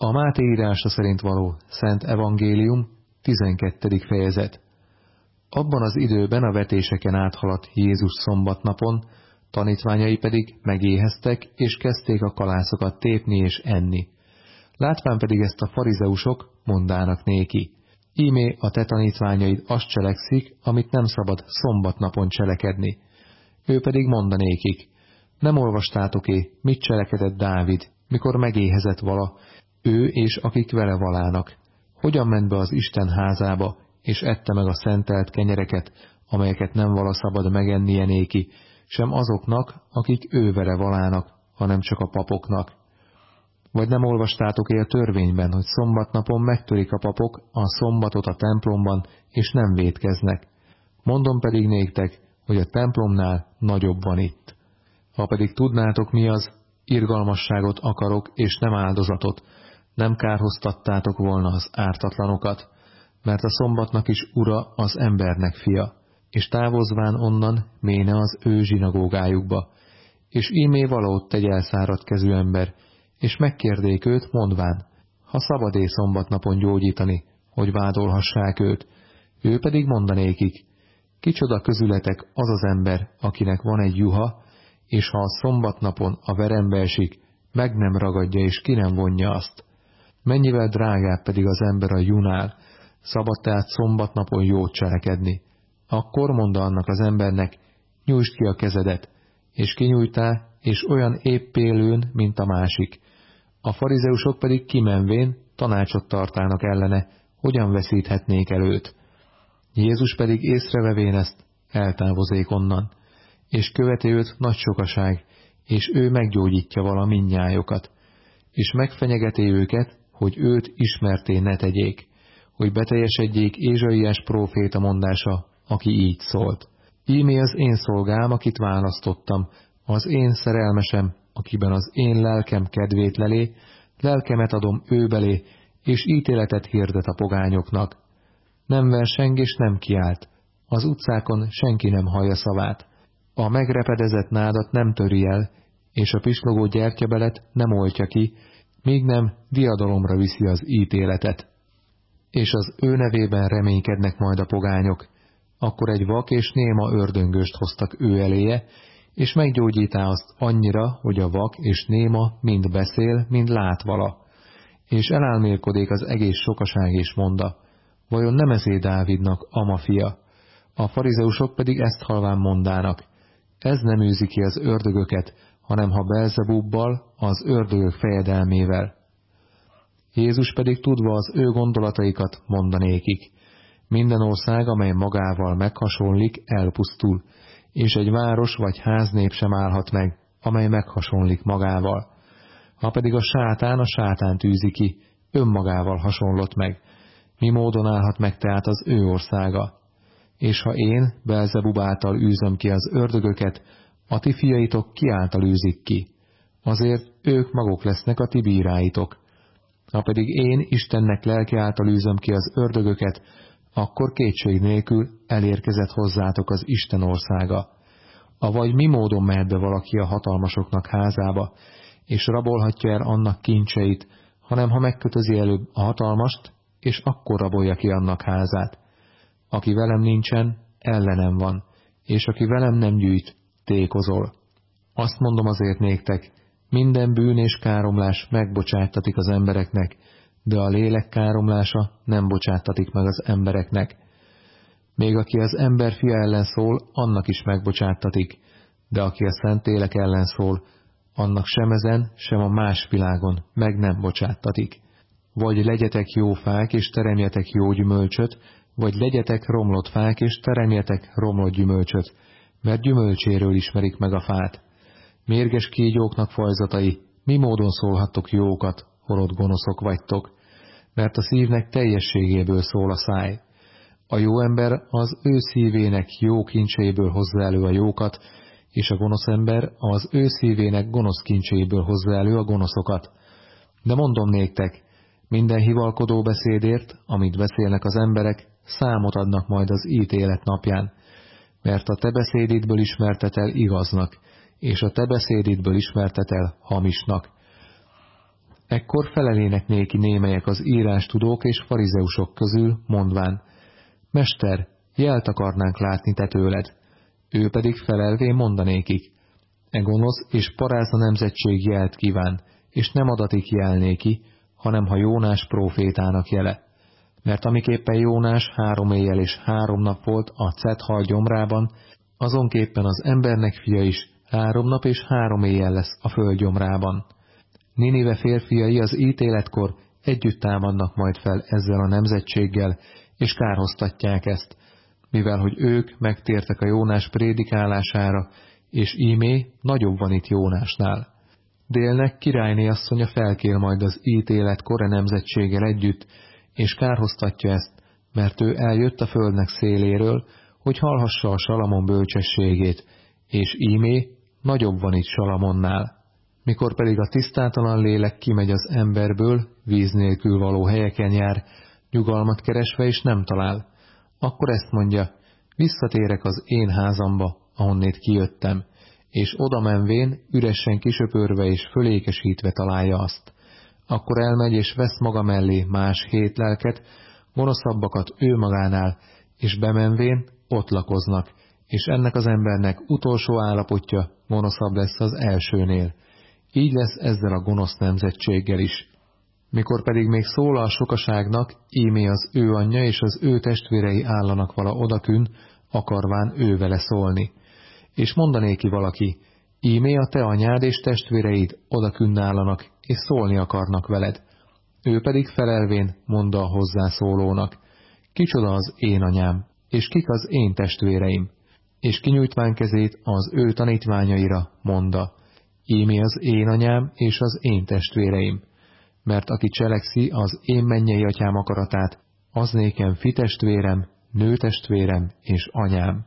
A Máté írása szerint való Szent Evangélium, 12. fejezet. Abban az időben a vetéseken áthaladt Jézus szombatnapon, tanítványai pedig megéheztek, és kezdték a kalászokat tépni és enni. Látván pedig ezt a farizeusok, mondának néki. Ímé a te tanítványaid azt cselekszik, amit nem szabad szombatnapon cselekedni. Ő pedig mondanékik, nem olvastátok-é, mit cselekedett Dávid, mikor megéhezett vala, ő és akik vele valának. Hogyan ment be az Isten házába, és ette meg a szentelt kenyereket, amelyeket nem vala szabad megennie néki, sem azoknak, akik ő vele valának, hanem csak a papoknak. Vagy nem olvastátok-e a törvényben, hogy szombatnapon megtörik a papok a szombatot a templomban, és nem vétkeznek? Mondom pedig néktek, hogy a templomnál nagyobb van itt. Ha pedig tudnátok mi az, irgalmasságot akarok, és nem áldozatot, nem kárhoztattátok volna az ártatlanokat, mert a szombatnak is ura az embernek fia, és távozván onnan méne az ő zsinagógájukba, és ímé valót tegy elszáradt kezű ember, és megkérdék őt, mondván, ha szabadé szombatnapon gyógyítani, hogy vádolhassák őt, ő pedig mondanékik, kicsoda közületek az az ember, akinek van egy juha, és ha a szombatnapon a verembe esik, meg nem ragadja és ki nem vonja azt. Mennyivel drágább pedig az ember a junál, szabad tehát szombatnapon jót cselekedni. Akkor mondta annak az embernek, nyújtsd ki a kezedet, és kinyújtá, és olyan éppélőn, mint a másik. A farizeusok pedig kimenvén tanácsot tartának ellene, hogyan veszíthetnék előt. Jézus pedig észrevevén ezt, eltávozék onnan, és követi őt nagy sokaság, és ő meggyógyítja vala minnyájokat, és megfenyegeti őket, hogy őt ismerté ne tegyék, hogy beteljesedjék Ézsaiás próféta mondása, aki így szólt. Ímé az én szolgám, akit választottam, az én szerelmesem, akiben az én lelkem kedvét lelé, lelkemet adom ő belé, és ítéletet hirdet a pogányoknak. Nem verseng és nem kiált, az utcákon senki nem hallja szavát. A megrepedezett nádat nem töri el, és a pislogó gyertyabelet nem oltja ki, míg nem diadalomra viszi az ítéletet. És az ő nevében reménykednek majd a pogányok, akkor egy vak és néma ördöngöst hoztak ő eléje, és meggyógyítá azt annyira, hogy a vak és néma mind beszél, mind lát vala. És elálmélkodik az egész sokaság és monda, vajon nem ezé Dávidnak ama fia? A farizeusok pedig ezt halván mondának, ez nem űzi ki az ördögöket, hanem ha Belzebubbal, az ördögök fejedelmével. Jézus pedig tudva az ő gondolataikat mondanékik. Minden ország, amely magával meghasonlik, elpusztul, és egy város vagy háznép sem állhat meg, amely meghasonlik magával. Ha pedig a sátán a sátán tűzi ki, önmagával hasonlott meg, mi módon állhat meg tehát az ő országa? És ha én Belzebub által űzöm ki az ördögöket, a ti fiaitok kiáltal űzik ki. Azért ők maguk lesznek a ti bíráitok. Ha pedig én Istennek lelke által űzöm ki az ördögöket, akkor kétség nélkül elérkezett hozzátok az Isten országa. Avagy mi módon mehet be valaki a hatalmasoknak házába, és rabolhatja el annak kincseit, hanem ha megkötözi előbb a hatalmast, és akkor rabolja ki annak házát. Aki velem nincsen, ellenem van, és aki velem nem gyűjt, tékozol. Azt mondom azért néktek, minden bűn és káromlás megbocsáttatik az embereknek, de a lélek káromlása nem bocsáttatik meg az embereknek. Még aki az ember fia ellen szól, annak is megbocsáttatik, de aki a Szentlélek ellen szól, annak sem ezen, sem a más világon meg nem bocsáttatik. Vagy legyetek jó fák, és teremjetek jó gyümölcsöt, vagy legyetek romlott fák, és teremjetek romlott gyümölcsöt, mert gyümölcséről ismerik meg a fát. Mérges kígyóknak fajzatai, mi módon szólhattok jókat, holott gonoszok vagytok, mert a szívnek teljességéből szól a száj. A jó ember az ő szívének jó kincseiből hozza elő a jókat, és a gonosz ember az ő szívének gonosz kincseiből hozza elő a gonoszokat. De mondom néktek, minden hivalkodó beszédért, amit beszélnek az emberek, számot adnak majd az ítélet napján, mert a te beszédidből ismertet igaznak, és a te beszédidből ismertet hamisnak. Ekkor felelének néki némelyek az írástudók és farizeusok közül, mondván, Mester, jelt akarnánk látni te tőled. Ő pedig felelvé mondanékik, e gonosz és paráza nemzetség jelt kíván, és nem adatik jel néki, hanem ha Jónás profétának jele. Mert amiképpen Jónás három éjjel és három nap volt a Cethal gyomrában, azonképpen az embernek fia is három nap és három éjjel lesz a föld gyomrában. Ninive férfiai az ítéletkor együtt támadnak majd fel ezzel a nemzetséggel, és kárhoztatják ezt, mivel hogy ők megtértek a Jónás prédikálására, és ímé nagyobb van itt Jónásnál. Délnek királyné asszonya felkél majd az ítélet kore nemzetséggel együtt, és kárhoztatja ezt, mert ő eljött a földnek széléről, hogy hallhassa a Salamon bölcsességét, és ímé nagyobb van itt Salamonnál. Mikor pedig a tisztátalan lélek kimegy az emberből, víz nélkül való helyeken jár, nyugalmat keresve és nem talál, akkor ezt mondja, visszatérek az én házamba, ahonnét kijöttem, és oda menvén üresen kisöpörve és fölékesítve találja azt. Akkor elmegy és vesz maga mellé más hét lelket, gonoszabbakat ő magánál, és bemenvén ott lakoznak, és ennek az embernek utolsó állapotja gonoszabb lesz az elsőnél. Így lesz ezzel a gonosz nemzetséggel is. Mikor pedig még szól a sokaságnak, ímé az ő anyja és az ő testvérei állanak vala odakün, akarván ő vele szólni. És mondanéki valaki, ímé a te anyád és testvéreid odakün állanak, és szólni akarnak veled. Ő pedig felelvén mondta a hozzászólónak, kicsoda az én anyám, és kik az én testvéreim, és kinyújtván kezét az ő tanítványaira mondta, ímé az én anyám és az én testvéreim, mert aki cselekszi az én mennyei atyám akaratát, az nékem fitestvérem, nőtestvérem és anyám.